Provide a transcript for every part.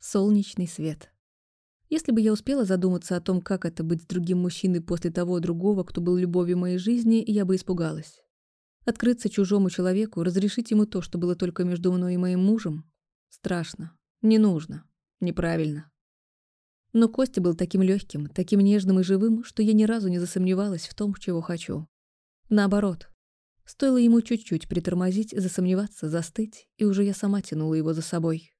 Солнечный свет. Если бы я успела задуматься о том, как это быть с другим мужчиной после того другого, кто был любовью моей жизни, я бы испугалась. Открыться чужому человеку, разрешить ему то, что было только между мной и моим мужем? Страшно. Не нужно. Неправильно. Но Костя был таким легким, таким нежным и живым, что я ни разу не засомневалась в том, чего хочу. Наоборот. Стоило ему чуть-чуть притормозить, засомневаться, застыть, и уже я сама тянула его за собой.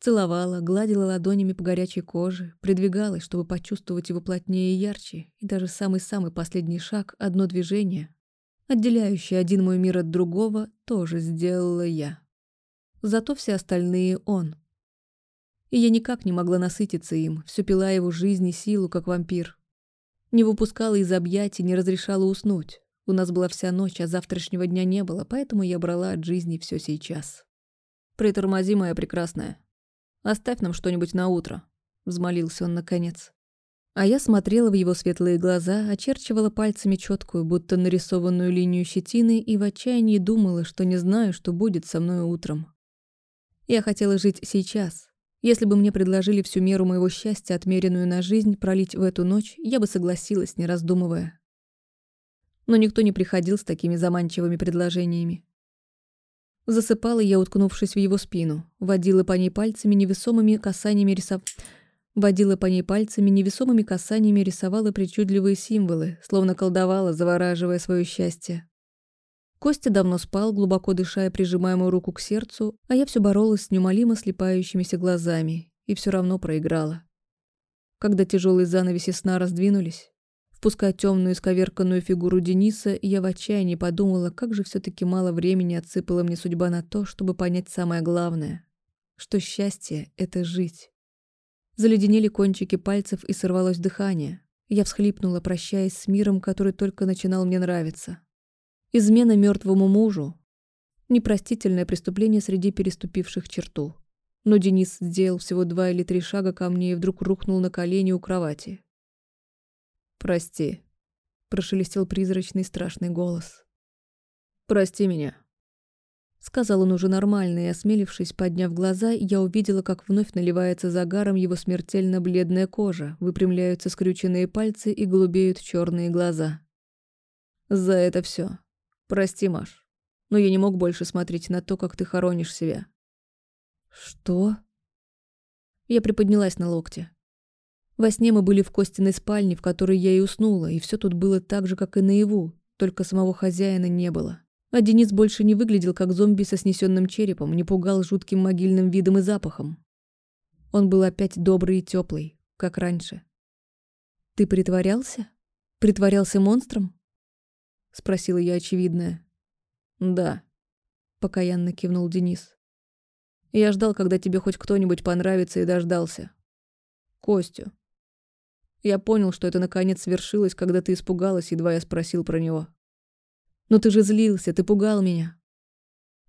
Целовала, гладила ладонями по горячей коже, придвигалась, чтобы почувствовать его плотнее и ярче, и даже самый-самый последний шаг, одно движение, отделяющее один мой мир от другого, тоже сделала я. Зато все остальные он. И я никак не могла насытиться им, все пила его жизнь и силу, как вампир. Не выпускала из объятий, не разрешала уснуть. У нас была вся ночь, а завтрашнего дня не было, поэтому я брала от жизни все сейчас. «Притормози, моя прекрасная. Оставь нам что-нибудь на утро», — взмолился он наконец. А я смотрела в его светлые глаза, очерчивала пальцами четкую, будто нарисованную линию щетины и в отчаянии думала, что не знаю, что будет со мной утром. Я хотела жить сейчас. Если бы мне предложили всю меру моего счастья, отмеренную на жизнь, пролить в эту ночь, я бы согласилась, не раздумывая. Но никто не приходил с такими заманчивыми предложениями. Засыпала я, уткнувшись в его спину, водила по ней пальцами невесомыми касаниями рисов... Водила по ней пальцами, невесомыми касаниями рисовала причудливые символы, словно колдовала, завораживая свое счастье. Костя давно спал, глубоко дыша прижимая мою руку к сердцу, а я все боролась с неумолимо слепающимися глазами и все равно проиграла. Когда тяжелые занавеси сна раздвинулись, Впуская темную исковерканную фигуру Дениса, я в отчаянии подумала, как же все таки мало времени отсыпала мне судьба на то, чтобы понять самое главное, что счастье — это жить. Заледенели кончики пальцев и сорвалось дыхание. Я всхлипнула, прощаясь с миром, который только начинал мне нравиться. Измена мертвому мужу — непростительное преступление среди переступивших черту. Но Денис сделал всего два или три шага ко мне и вдруг рухнул на колени у кровати. «Прости», — прошелестел призрачный страшный голос. «Прости меня», — сказал он уже нормально, и, осмелившись, подняв глаза, я увидела, как вновь наливается загаром его смертельно бледная кожа, выпрямляются скрюченные пальцы и голубеют черные глаза. «За это все. Прости, Маш, но я не мог больше смотреть на то, как ты хоронишь себя». «Что?» Я приподнялась на локте. Во сне мы были в Костиной спальне, в которой я и уснула, и все тут было так же, как и наяву, только самого хозяина не было. А Денис больше не выглядел как зомби со снесенным черепом, не пугал жутким могильным видом и запахом. Он был опять добрый и теплый, как раньше. «Ты притворялся? Притворялся монстром?» — спросила я очевидное. «Да», — покаянно кивнул Денис. «Я ждал, когда тебе хоть кто-нибудь понравится, и дождался. Костю. Я понял, что это наконец свершилось, когда ты испугалась, едва я спросил про него. Но ты же злился, ты пугал меня.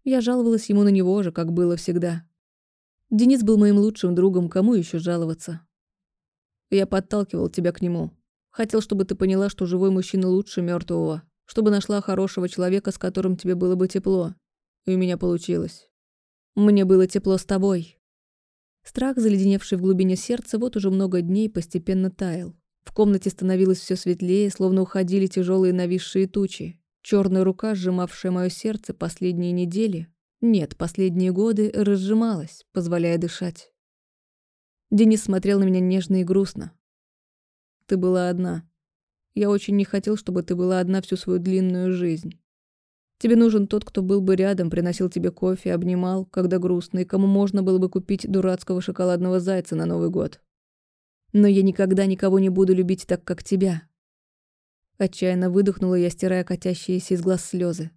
Я жаловалась ему на него же, как было всегда. Денис был моим лучшим другом, кому еще жаловаться? Я подталкивал тебя к нему. Хотел, чтобы ты поняла, что живой мужчина лучше мертвого, чтобы нашла хорошего человека, с которым тебе было бы тепло. И у меня получилось. Мне было тепло с тобой, Страх, заледеневший в глубине сердца, вот уже много дней постепенно таял. В комнате становилось все светлее, словно уходили тяжелые нависшие тучи. Черная рука, сжимавшая мое сердце последние недели, нет, последние годы, разжималась, позволяя дышать. Денис смотрел на меня нежно и грустно. «Ты была одна. Я очень не хотел, чтобы ты была одна всю свою длинную жизнь. Тебе нужен тот, кто был бы рядом, приносил тебе кофе, обнимал, когда грустно, и кому можно было бы купить дурацкого шоколадного зайца на Новый год. Но я никогда никого не буду любить так, как тебя. Отчаянно выдохнула я, стирая катящиеся из глаз слезы.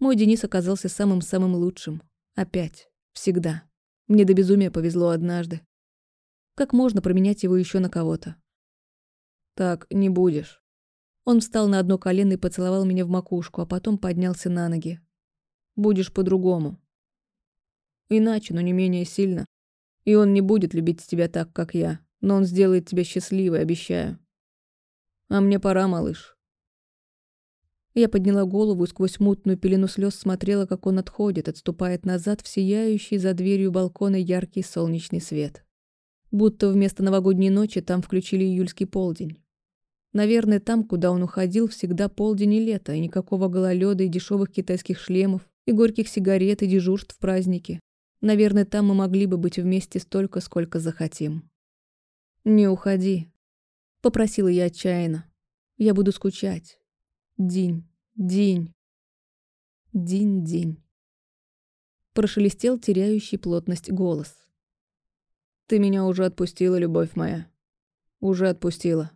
Мой Денис оказался самым-самым лучшим. Опять. Всегда. Мне до безумия повезло однажды. Как можно променять его еще на кого-то? Так не будешь. Он встал на одно колено и поцеловал меня в макушку, а потом поднялся на ноги. «Будешь по-другому. Иначе, но не менее сильно. И он не будет любить тебя так, как я, но он сделает тебя счастливой, обещаю. А мне пора, малыш». Я подняла голову и сквозь мутную пелену слез смотрела, как он отходит, отступает назад в сияющий за дверью балкона яркий солнечный свет. Будто вместо новогодней ночи там включили июльский полдень. Наверное, там, куда он уходил, всегда полдень и лето, и никакого гололёда и дешевых китайских шлемов, и горьких сигарет, и дежурств в празднике. Наверное, там мы могли бы быть вместе столько, сколько захотим. «Не уходи», — попросила я отчаянно. «Я буду скучать. День, день, день-день». Прошелестел теряющий плотность голос. «Ты меня уже отпустила, любовь моя. Уже отпустила».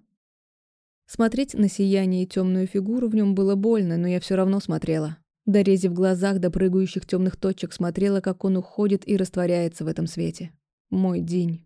Смотреть на сияние и темную фигуру в нем было больно, но я все равно смотрела. Дорези в глазах до прыгающих темных точек смотрела, как он уходит и растворяется в этом свете. Мой день.